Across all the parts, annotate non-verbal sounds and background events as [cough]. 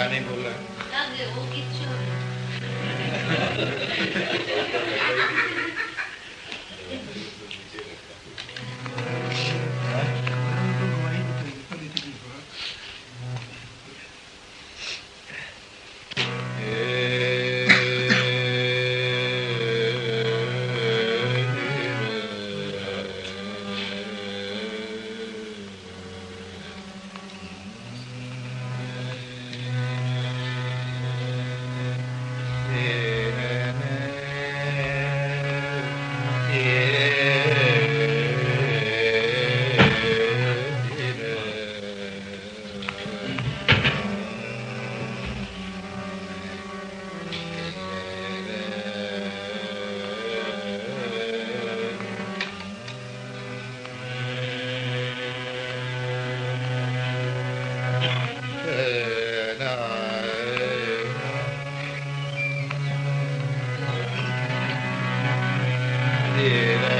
दोबारा नहीं बोल रहा वो [laughs] [laughs] Yeah.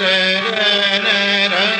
tere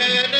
Yeah.